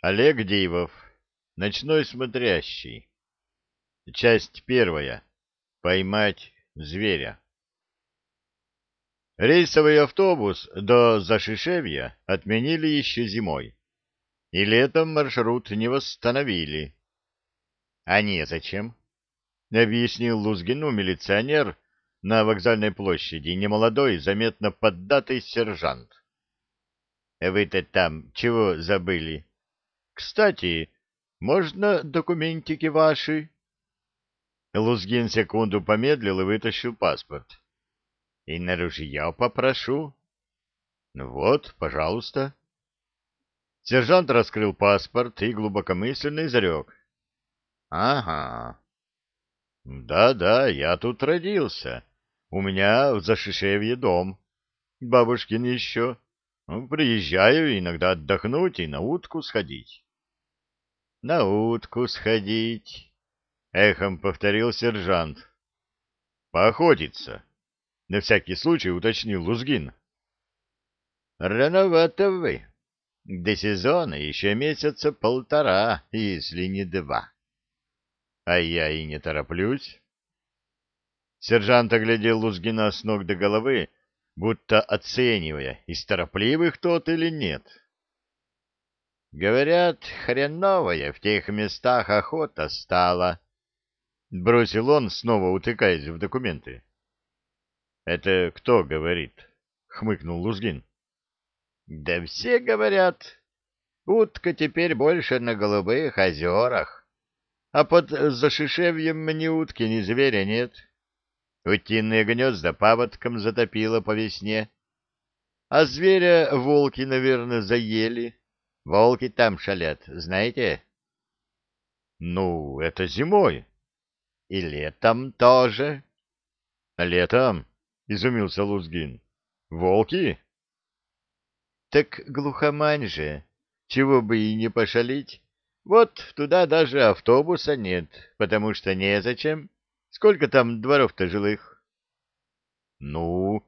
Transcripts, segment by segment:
Олег Дивов. Ночной смотрящий. Часть первая. Поймать зверя. Рейсовый автобус до Зашишевья отменили еще зимой. И летом маршрут не восстановили. А незачем, — объяснил Лузгину милиционер на вокзальной площади, немолодой, заметно поддатый сержант. — Вы-то там чего забыли? Кстати, можно документики ваши? Лузгин секунду помедлил и вытащил паспорт. И на ружье попрошу. Ну вот, пожалуйста. Сержант раскрыл паспорт и глубокомысленно изрек. Ага. Да-да, я тут родился. У меня в Зашишевье дом. Бабушкин еще. Ну, приезжаю иногда отдохнуть и на утку сходить на утку сходить, — эхом повторил сержант. — Поохотиться, — на всякий случай уточнил Лузгин. — Рановато вы. До сезона еще месяца полтора, если не два. — А я и не тороплюсь. Сержант оглядел Лузгина с ног до головы, будто оценивая, из торопливых тот или нет. — Говорят, хреновая в тех местах охота стала. Бросил он, снова утыкаясь в документы. — Это кто говорит? — хмыкнул Лузгин. — Да все говорят. Утка теперь больше на голубых озерах. А под Зашишевьем ни утки, ни зверя нет. Утиные гнезда паводком затопило по весне. А зверя волки, наверное, заели. Волки там шалят, знаете? — Ну, это зимой. — И летом тоже. — Летом? — изумился Лузгин. — Волки? — Так глухомань же. Чего бы и не пошалить. Вот туда даже автобуса нет, потому что незачем. Сколько там дворов-то жилых? — Ну,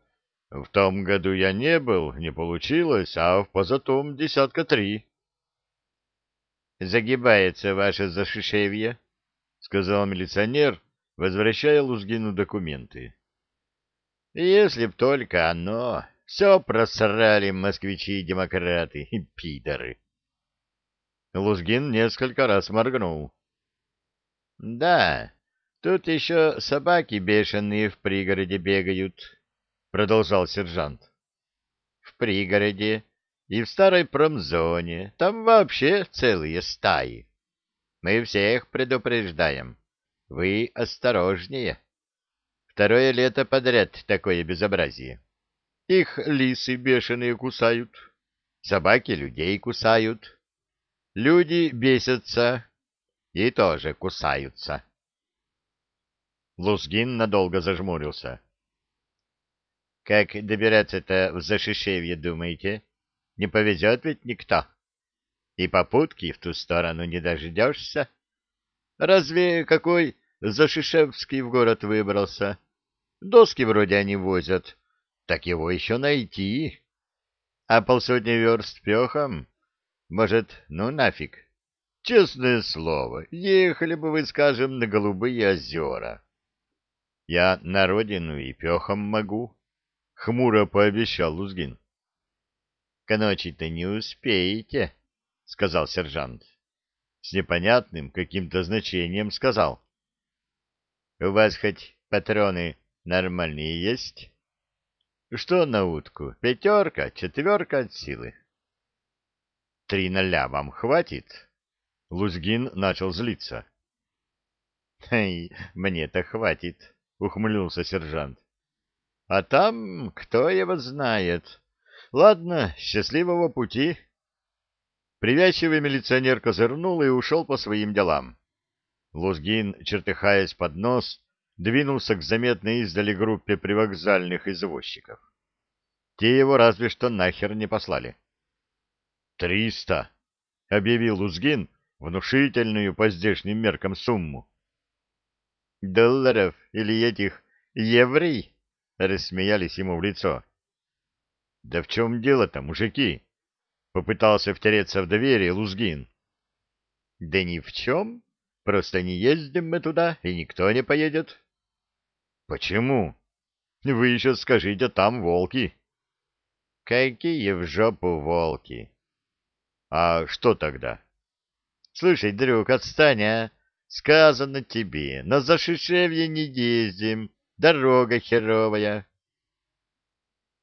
в том году я не был, не получилось, а в позатом десятка три загибается ваше зашишевье, — сказал милиционер, возвращая Лузгину документы. — Если б только оно, все просрали москвичи и демократы, и пидоры. Лузгин несколько раз моргнул. — Да, тут еще собаки бешеные в пригороде бегают, — продолжал сержант. — В пригороде и в старой промзоне. Там вообще целые стаи. Мы всех предупреждаем. Вы осторожнее. Второе лето подряд такое безобразие. Их лисы бешеные кусают, собаки людей кусают, люди бесятся и тоже кусаются. Лузгин надолго зажмурился. — Как добираться-то в Зашишевье, думаете? — не повезет ведь никто. И попутки в ту сторону не дождешься. Разве какой Зашишевский в город выбрался? Доски вроде они возят, так его еще найти. А полсотни верст пехом? Может, ну нафиг? Честное слово, ехали бы вы, скажем, на Голубые озера. Я на родину и пехом могу, — хмуро пообещал Лузгин. К ночи-то не успеете, — сказал сержант. С непонятным каким-то значением сказал. — У вас хоть патроны нормальные есть? — Что на утку? Пятерка, четверка от силы. — Три ноля вам хватит? Лузгин начал злиться. — мне-то хватит, — ухмыльнулся сержант. — А там кто его знает? Ладно, счастливого пути. Привязчивый милиционер козырнул и ушел по своим делам. Лузгин, чертыхаясь под нос, двинулся к заметной издали группе привокзальных извозчиков. Те его разве что нахер не послали. «Триста!» — объявил Лузгин внушительную по здешним меркам сумму. «Долларов или этих еврей?» — рассмеялись ему в лицо. Да в чем дело-то, мужики? Попытался втереться в доверие Лузгин. Да ни в чем. Просто не ездим мы туда, и никто не поедет. Почему? Вы еще скажите, там волки. Какие в жопу волки? А что тогда? Слушай, друг, отстань, а? Сказано тебе, на Зашишевье не ездим, дорога херовая.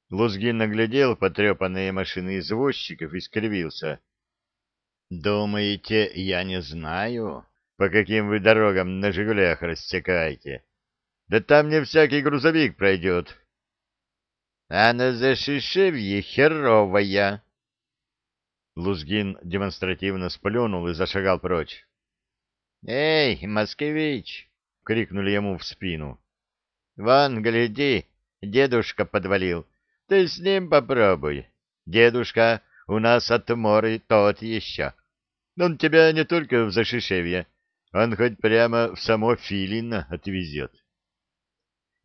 Лузгин наглядел потрепанные машины извозчиков и скривился. — Думаете, я не знаю, по каким вы дорогам на «Жигулях» рассекаете? Да там не всякий грузовик пройдет. — А на Зашишевье херовая. Лузгин демонстративно сплюнул и зашагал прочь. «Эй, москвич!» — крикнули ему в спину. «Вон, гляди, дедушка подвалил. Ты с ним попробуй. Дедушка у нас от моры тот еще. Он тебя не только в Зашишевье, он хоть прямо в само Филино отвезет».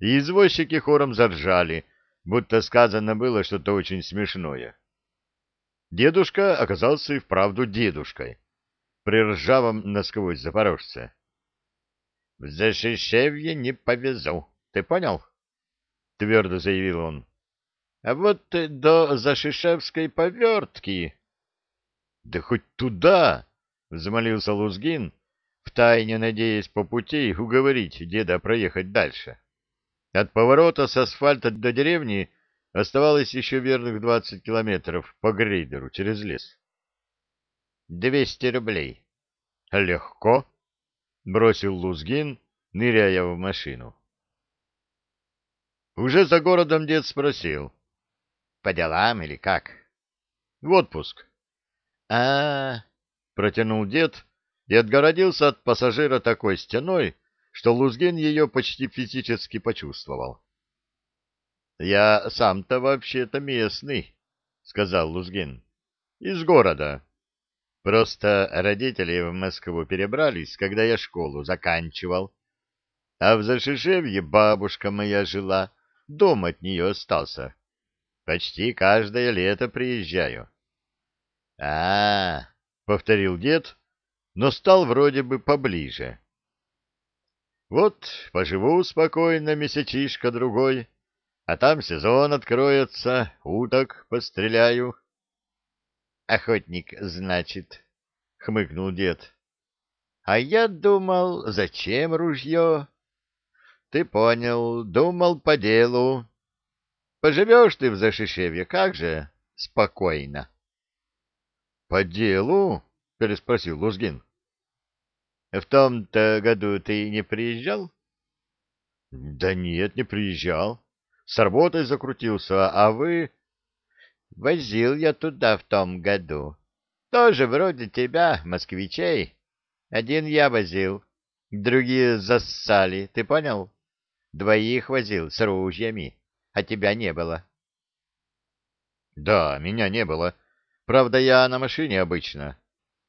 И извозчики хором заржали, будто сказано было что-то очень смешное. Дедушка оказался и вправду дедушкой при ржавом насквозь запорожце. — В Зашишевье не повезу, ты понял? — твердо заявил он. — А вот до Зашишевской повертки... — Да хоть туда! — взмолился Лузгин, втайне надеясь по пути уговорить деда проехать дальше. От поворота с асфальта до деревни оставалось еще верных двадцать километров по грейдеру через лес. Двести рублей. Легко, бросил Лузгин, ныряя в машину. Уже за городом дед спросил. По делам или как? В отпуск. А, -а, -а протянул дед и отгородился от пассажира такой стеной, что Лузгин ее почти физически почувствовал. Я сам-то вообще-то местный, сказал Лузгин. Из города. Просто родители в Москву перебрались, когда я школу заканчивал. А в Зашишевье бабушка моя жила, дом от нее остался. Почти каждое лето приезжаю. А, -а, -а повторил дед, но стал вроде бы поближе. Вот поживу спокойно месячишка другой, а там сезон откроется, уток постреляю. Охотник, значит, — хмыкнул дед. — А я думал, зачем ружье? — Ты понял, думал по делу. Поживешь ты в Зашишевье, как же? Спокойно. — По делу? — переспросил Лузгин. — В том-то году ты не приезжал? — Да нет, не приезжал. С работой закрутился, а вы... Возил я туда в том году. Тоже вроде тебя, москвичей. Один я возил, другие зассали, ты понял? Двоих возил с ружьями, а тебя не было. Да, меня не было. Правда, я на машине обычно.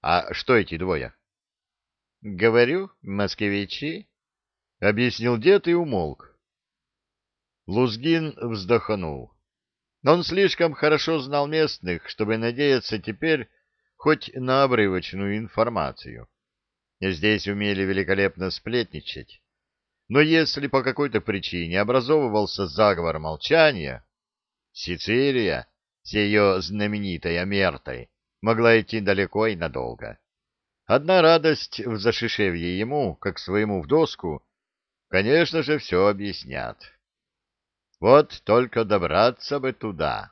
А что эти двое? Говорю, москвичи, — объяснил дед и умолк. Лузгин вздохнул. Он слишком хорошо знал местных, чтобы надеяться теперь хоть на обрывочную информацию. Здесь умели великолепно сплетничать. Но если по какой-то причине образовывался заговор молчания, Сицилия с ее знаменитой Амертой могла идти далеко и надолго. Одна радость в Зашишевье ему, как своему в доску, конечно же, все объяснят. Вот только добраться бы туда.